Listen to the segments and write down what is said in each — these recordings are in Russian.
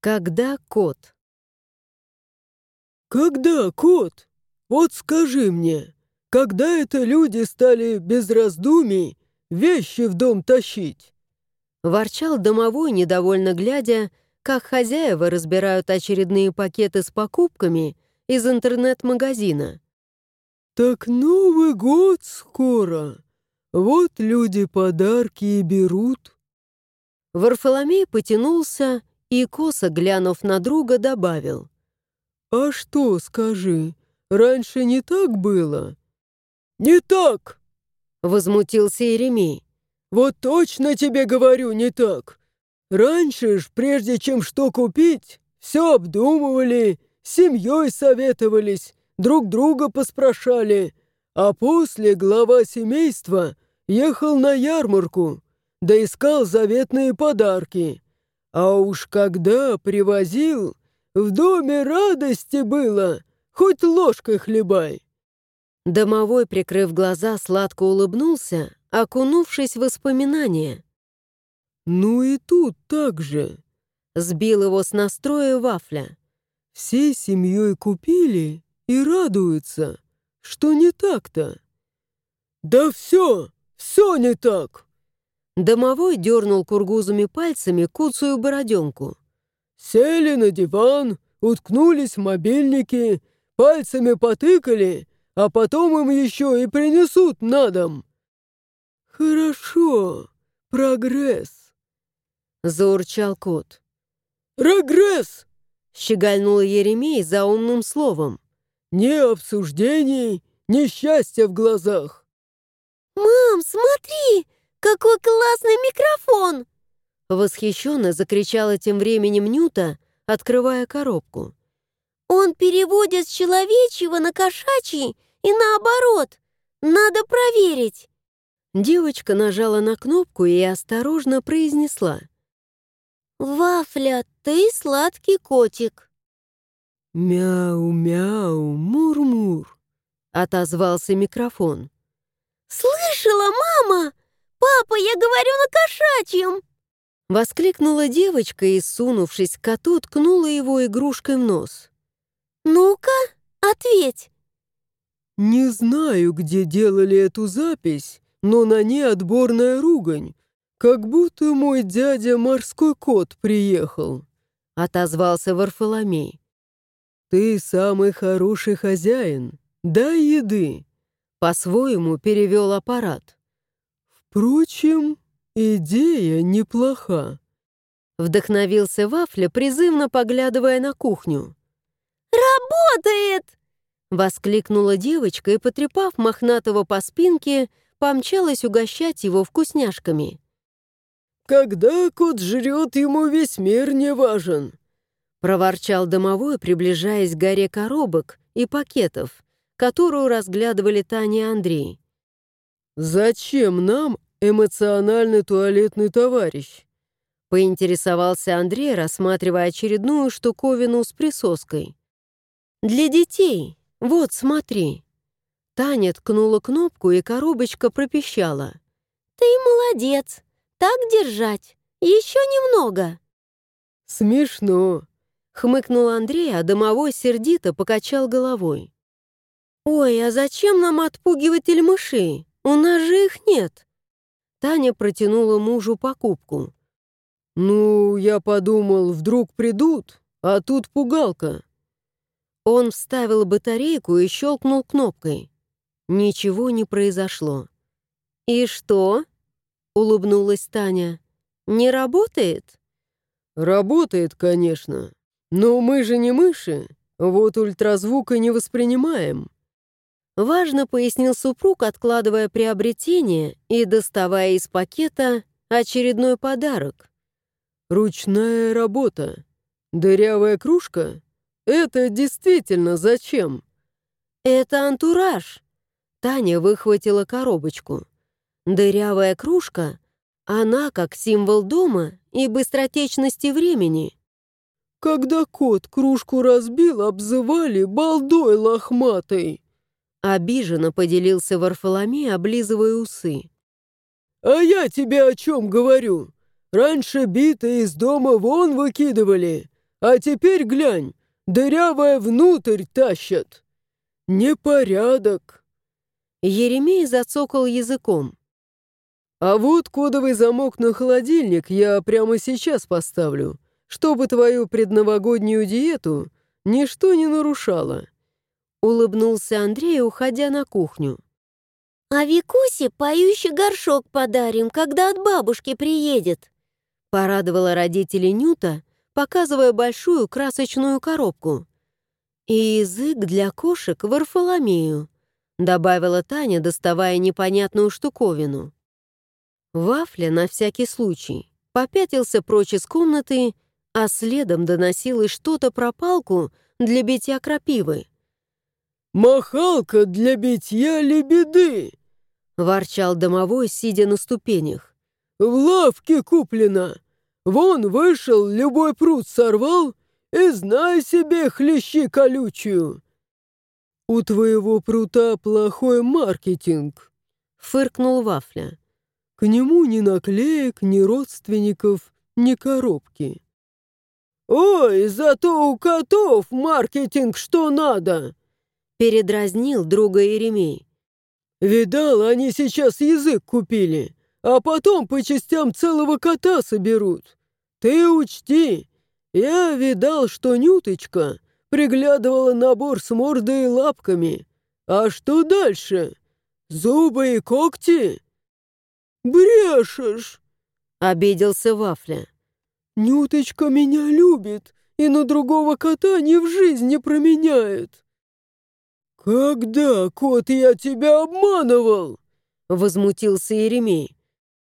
Когда кот? «Когда, кот? Вот скажи мне, когда это люди стали без раздумий вещи в дом тащить?» Ворчал домовой, недовольно глядя, как хозяева разбирают очередные пакеты с покупками из интернет-магазина. «Так Новый год скоро. Вот люди подарки и берут». Варфоломей потянулся и, косо глянув на друга, добавил. «А что, скажи, раньше не так было?» «Не так!» — возмутился Еремей. «Вот точно тебе говорю, не так. Раньше ж, прежде чем что купить, все обдумывали, семьей советовались, друг друга поспрашали, а после глава семейства ехал на ярмарку, да искал заветные подарки. А уж когда привозил, в доме радости было, хоть ложкой хлебай. Домовой, прикрыв глаза, сладко улыбнулся, окунувшись в воспоминания. «Ну и тут так же», — сбил его с настроя вафля. «Всей семьей купили и радуются, что не так-то». «Да все, все не так!» Домовой дернул кургузами пальцами куцую бороденку. «Сели на диван, уткнулись в мобильники, пальцами потыкали, а потом им еще и принесут на дом». «Хорошо, прогресс», — заурчал кот. «Регресс!» — щегольнул Еремей за умным словом. «Ни обсуждений, ни счастья в глазах». «Мам, смотри, какой классный микрофон!» Восхищенно закричала тем временем Нюта, открывая коробку. «Он переводит с человечьего на кошачий и наоборот. Надо проверить!» Девочка нажала на кнопку и осторожно произнесла. «Вафля, ты сладкий котик». «Мяу-мяу, мур-мур», — отозвался микрофон. «Слышала, мама? Папа, я говорю на кошачьем!» Воскликнула девочка и, сунувшись к коту, ткнула его игрушкой в нос. «Ну-ка, ответь!» «Не знаю, где делали эту запись, но на ней отборная ругань, как будто мой дядя морской кот приехал», — отозвался Варфоломей. «Ты самый хороший хозяин, дай еды», — по-своему перевел аппарат. «Впрочем, идея неплоха», — вдохновился Вафля, призывно поглядывая на кухню. «Работает!» Воскликнула девочка и, потрепав мохнатого по спинке, помчалась угощать его вкусняшками. «Когда кот жрет, ему весь мир не важен», проворчал домовой, приближаясь к горе коробок и пакетов, которую разглядывали Таня и Андрей. «Зачем нам эмоциональный туалетный товарищ?» поинтересовался Андрей, рассматривая очередную штуковину с присоской. «Для детей», «Вот, смотри». Таня ткнула кнопку, и коробочка пропищала. «Ты молодец. Так держать. Еще немного». «Смешно», — хмыкнул Андрей, а домовой сердито покачал головой. «Ой, а зачем нам отпугиватель мышей? У нас же их нет». Таня протянула мужу покупку. «Ну, я подумал, вдруг придут, а тут пугалка». Он вставил батарейку и щелкнул кнопкой. Ничего не произошло. «И что?» — улыбнулась Таня. «Не работает?» «Работает, конечно. Но мы же не мыши, вот ультразвука не воспринимаем». Важно пояснил супруг, откладывая приобретение и доставая из пакета очередной подарок. «Ручная работа. Дырявая кружка это действительно зачем? Это антураж. Таня выхватила коробочку. Дырявая кружка, она как символ дома и быстротечности времени. Когда кот кружку разбил, обзывали балдой лохматой. Обиженно поделился Варфоломей, облизывая усы. «А я тебе о чем говорю? Раньше битые из дома вон выкидывали, А теперь глянь, дырявая внутрь тащат. Непорядок. Еремей зацокал языком. А вот кодовый замок на холодильник я прямо сейчас поставлю, чтобы твою предновогоднюю диету ничто не нарушало. Улыбнулся Андрей, уходя на кухню. «А Викусе поющий горшок подарим, когда от бабушки приедет», порадовала родителей Нюта, показывая большую красочную коробку. «И язык для кошек Варфоломею», добавила Таня, доставая непонятную штуковину. Вафля на всякий случай попятился прочь из комнаты, а следом доносилось что-то про палку для битья крапивы. «Махалка для битья лебеды!» — ворчал домовой, сидя на ступенях. «В лавке куплена! Вон вышел, любой пруд сорвал, и знай себе хлещи колючую!» «У твоего прута плохой маркетинг», — фыркнул Вафля. К нему ни наклеек, ни родственников, ни коробки. «Ой, зато у котов маркетинг что надо!» Передразнил друга Еремей. «Видал, они сейчас язык купили, а потом по частям целого кота соберут. Ты учти, я видал, что Нюточка приглядывала набор с мордой и лапками. А что дальше? Зубы и когти?» «Брешешь!» — обиделся Вафля. «Нюточка меня любит и на другого кота ни в жизнь не променяет». «Когда, кот, я тебя обманывал?» — возмутился Еремей.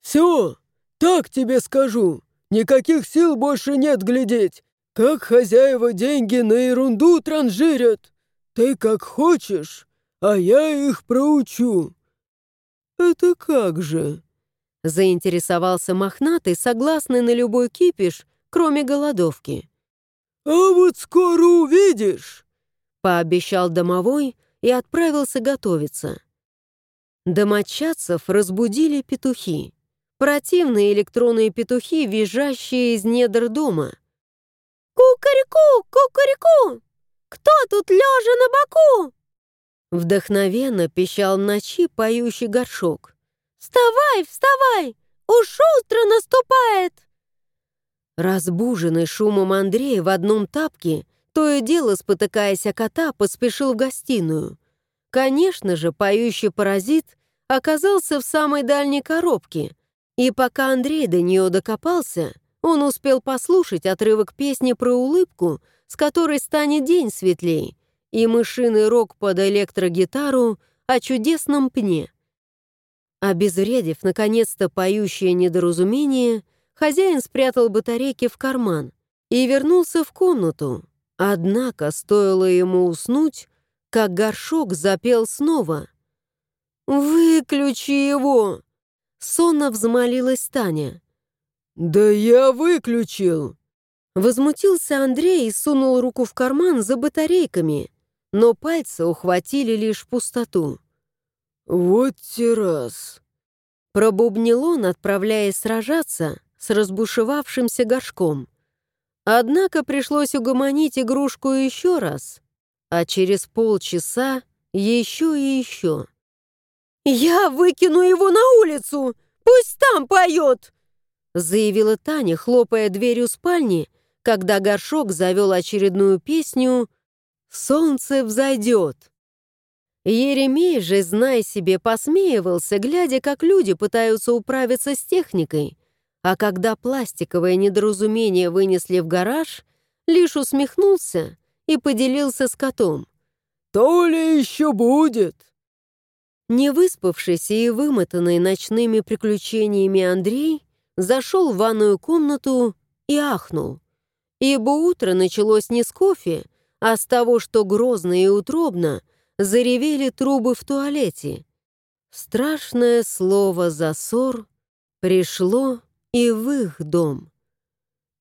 «Все, так тебе скажу. Никаких сил больше нет глядеть. Как хозяева деньги на ерунду транжирят. Ты как хочешь, а я их проучу». «Это как же?» Заинтересовался мохнатый, согласный на любой кипиш, кроме голодовки. «А вот скоро увидишь!» Пообещал домовой и отправился готовиться. Домочадцев разбудили петухи. Противные электронные петухи, визжащие из недр дома. «Кукареку! Кукареку! Кто тут лежа на боку?» Вдохновенно пищал в ночи поющий горшок. «Вставай, вставай! Уж утро наступает!» Разбуженный шумом Андрей в одном тапке, то и дело, спотыкаясь о кота, поспешил в гостиную. Конечно же, поющий паразит оказался в самой дальней коробке, и пока Андрей до нее докопался, он успел послушать отрывок песни про улыбку, с которой станет день светлей, и мышиный рок под электрогитару о чудесном пне. Обезвредив, наконец-то, поющее недоразумение, хозяин спрятал батарейки в карман и вернулся в комнату. Однако, стоило ему уснуть, как горшок запел снова. «Выключи его!» Сонно взмолилась Таня. «Да я выключил!» Возмутился Андрей и сунул руку в карман за батарейками, но пальцы ухватили лишь пустоту. «Вот террас!» Пробубнил он, отправляясь сражаться с разбушевавшимся горшком. Однако пришлось угомонить игрушку еще раз, а через полчаса еще и еще. «Я выкину его на улицу! Пусть там поет!» заявила Таня, хлопая дверью спальни, когда горшок завел очередную песню «Солнце взойдет». Еремей же, зная себе, посмеивался, глядя, как люди пытаются управиться с техникой. А когда пластиковое недоразумение вынесли в гараж, лишь усмехнулся и поделился с котом. «То ли еще будет!» Не выспавшийся и вымотанный ночными приключениями Андрей зашел в ванную комнату и ахнул. Ибо утро началось не с кофе, а с того, что грозно и утробно заревели трубы в туалете. Страшное слово «засор» пришло и в их дом.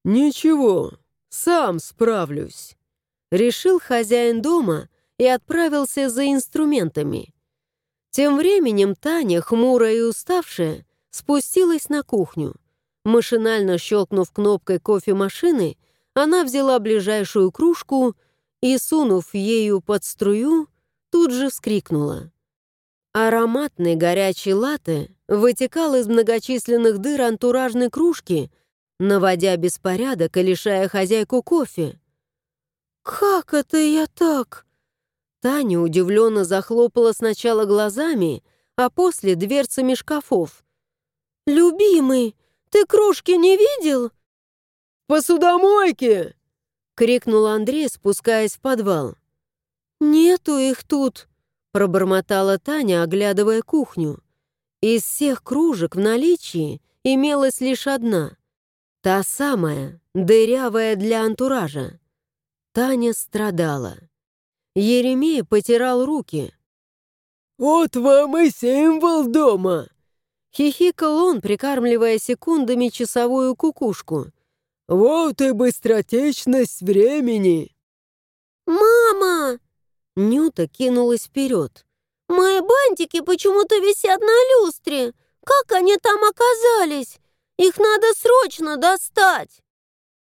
«Ничего, сам справлюсь», — решил хозяин дома и отправился за инструментами. Тем временем Таня, хмурая и уставшая, спустилась на кухню. Машинально щелкнув кнопкой кофемашины, она взяла ближайшую кружку и, сунув ею под струю, тут же вскрикнула. Ароматный горячий латте вытекал из многочисленных дыр антуражной кружки, наводя беспорядок и лишая хозяйку кофе. «Как это я так?» Таня удивленно захлопала сначала глазами, а после дверцами шкафов. «Любимый, ты кружки не видел?» «Посудомойки!» — крикнул Андрей, спускаясь в подвал. «Нету их тут», — пробормотала Таня, оглядывая кухню. Из всех кружек в наличии имелась лишь одна. Та самая, дырявая для антуража. Таня страдала. Еремей потирал руки. «Вот вам и символ дома!» Хихикал он, прикармливая секундами часовую кукушку. «Вот и быстротечность времени!» «Мама!» Нюта кинулась вперед. «Мои бантики почему-то висят на люстре. Как они там оказались? Их надо срочно достать!»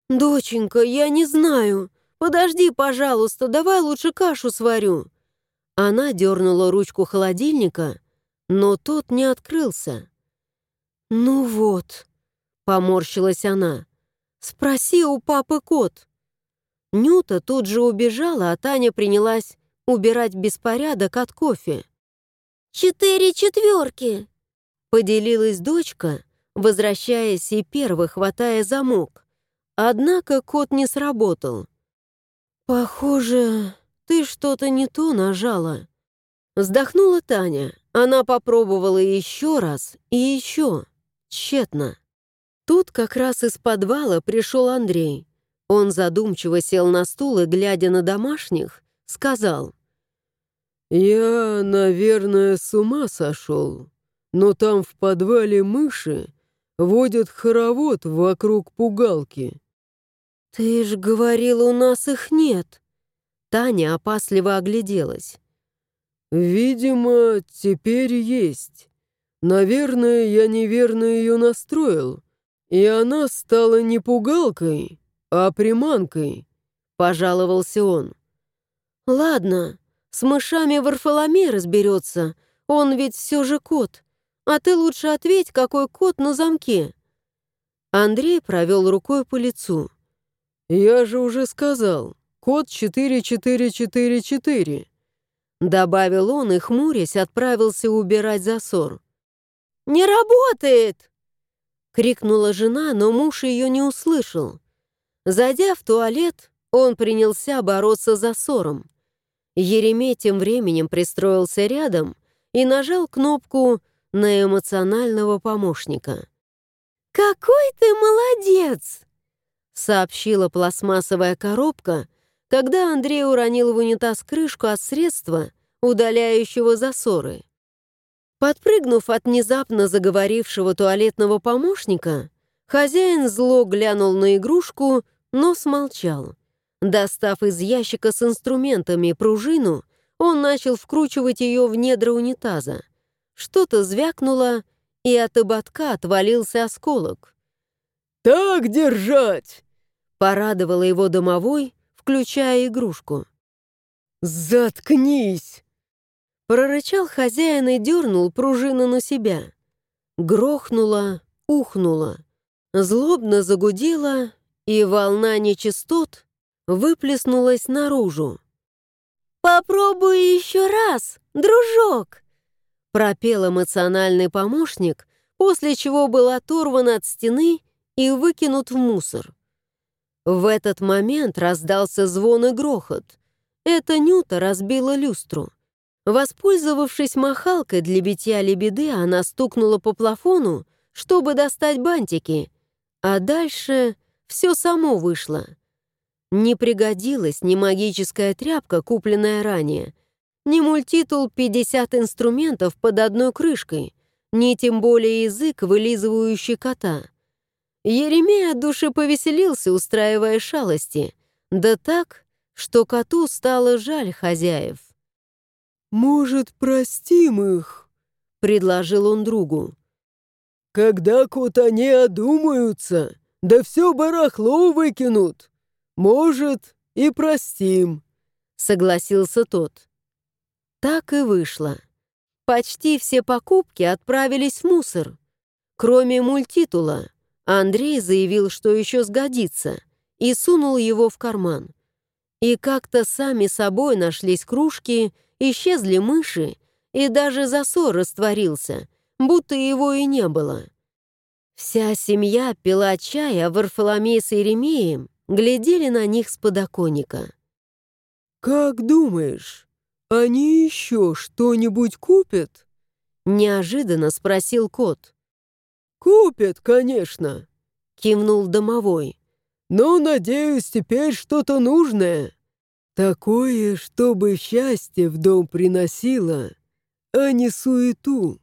«Доченька, я не знаю. Подожди, пожалуйста, давай лучше кашу сварю». Она дернула ручку холодильника, но тот не открылся. «Ну вот», — поморщилась она, Спроси у папы кот». Нюта тут же убежала, а Таня принялась убирать беспорядок от кофе. «Четыре четверки!» Поделилась дочка, возвращаясь и первый хватая замок. Однако кот не сработал. «Похоже, ты что-то не то нажала». Вздохнула Таня. Она попробовала еще раз и еще. Тщетно. Тут как раз из подвала пришел Андрей. Он задумчиво сел на стул и, глядя на домашних, сказал. «Я, наверное, с ума сошел, но там в подвале мыши водят хоровод вокруг пугалки». «Ты ж говорил, у нас их нет». Таня опасливо огляделась. «Видимо, теперь есть. Наверное, я неверно ее настроил. «И она стала не пугалкой, а приманкой», — пожаловался он. «Ладно, с мышами Варфоломей разберется, он ведь все же кот. А ты лучше ответь, какой кот на замке». Андрей провел рукой по лицу. «Я же уже сказал, код 4444», — добавил он и, хмурясь, отправился убирать засор. «Не работает!» Крикнула жена, но муж ее не услышал. Зайдя в туалет, он принялся бороться за ссором. Еремей тем временем пристроился рядом и нажал кнопку на эмоционального помощника. «Какой ты молодец!» сообщила пластмассовая коробка, когда Андрей уронил в унитаз крышку от средства, удаляющего засоры. Подпрыгнув от внезапно заговорившего туалетного помощника, хозяин зло глянул на игрушку, но смолчал. Достав из ящика с инструментами пружину, он начал вкручивать ее в недра унитаза. Что-то звякнуло, и от ободка отвалился осколок. «Так держать!» — порадовала его домовой, включая игрушку. «Заткнись!» Прорычал хозяин и дернул пружину на себя. Грохнула, ухнула. Злобно загудела, и волна нечистот выплеснулась наружу. «Попробуй еще раз, дружок!» пропел эмоциональный помощник, после чего был оторван от стены и выкинут в мусор. В этот момент раздался звон и грохот. Это Нюта разбила люстру. Воспользовавшись махалкой для битья лебеды, она стукнула по плафону, чтобы достать бантики, а дальше все само вышло. Не пригодилась ни магическая тряпка, купленная ранее, ни мультитул 50 инструментов под одной крышкой, ни тем более язык, вылизывающий кота. Еремей от души повеселился, устраивая шалости, да так, что коту стало жаль хозяев. «Может, простим их?» — предложил он другу. «Когда кот они одумаются, да все барахло выкинут. Может, и простим», — согласился тот. Так и вышло. Почти все покупки отправились в мусор. Кроме мультитула, Андрей заявил, что еще сгодится, и сунул его в карман. И как-то сами собой нашлись кружки, исчезли мыши, и даже засор растворился, будто его и не было. Вся семья пила чай, а Варфоломей с Еремеем глядели на них с подоконника. «Как думаешь, они еще что-нибудь купят?» Неожиданно спросил кот. «Купят, конечно», — кивнул домовой. «Но, надеюсь, теперь что-то нужное. Такое, чтобы счастье в дом приносило, а не суету».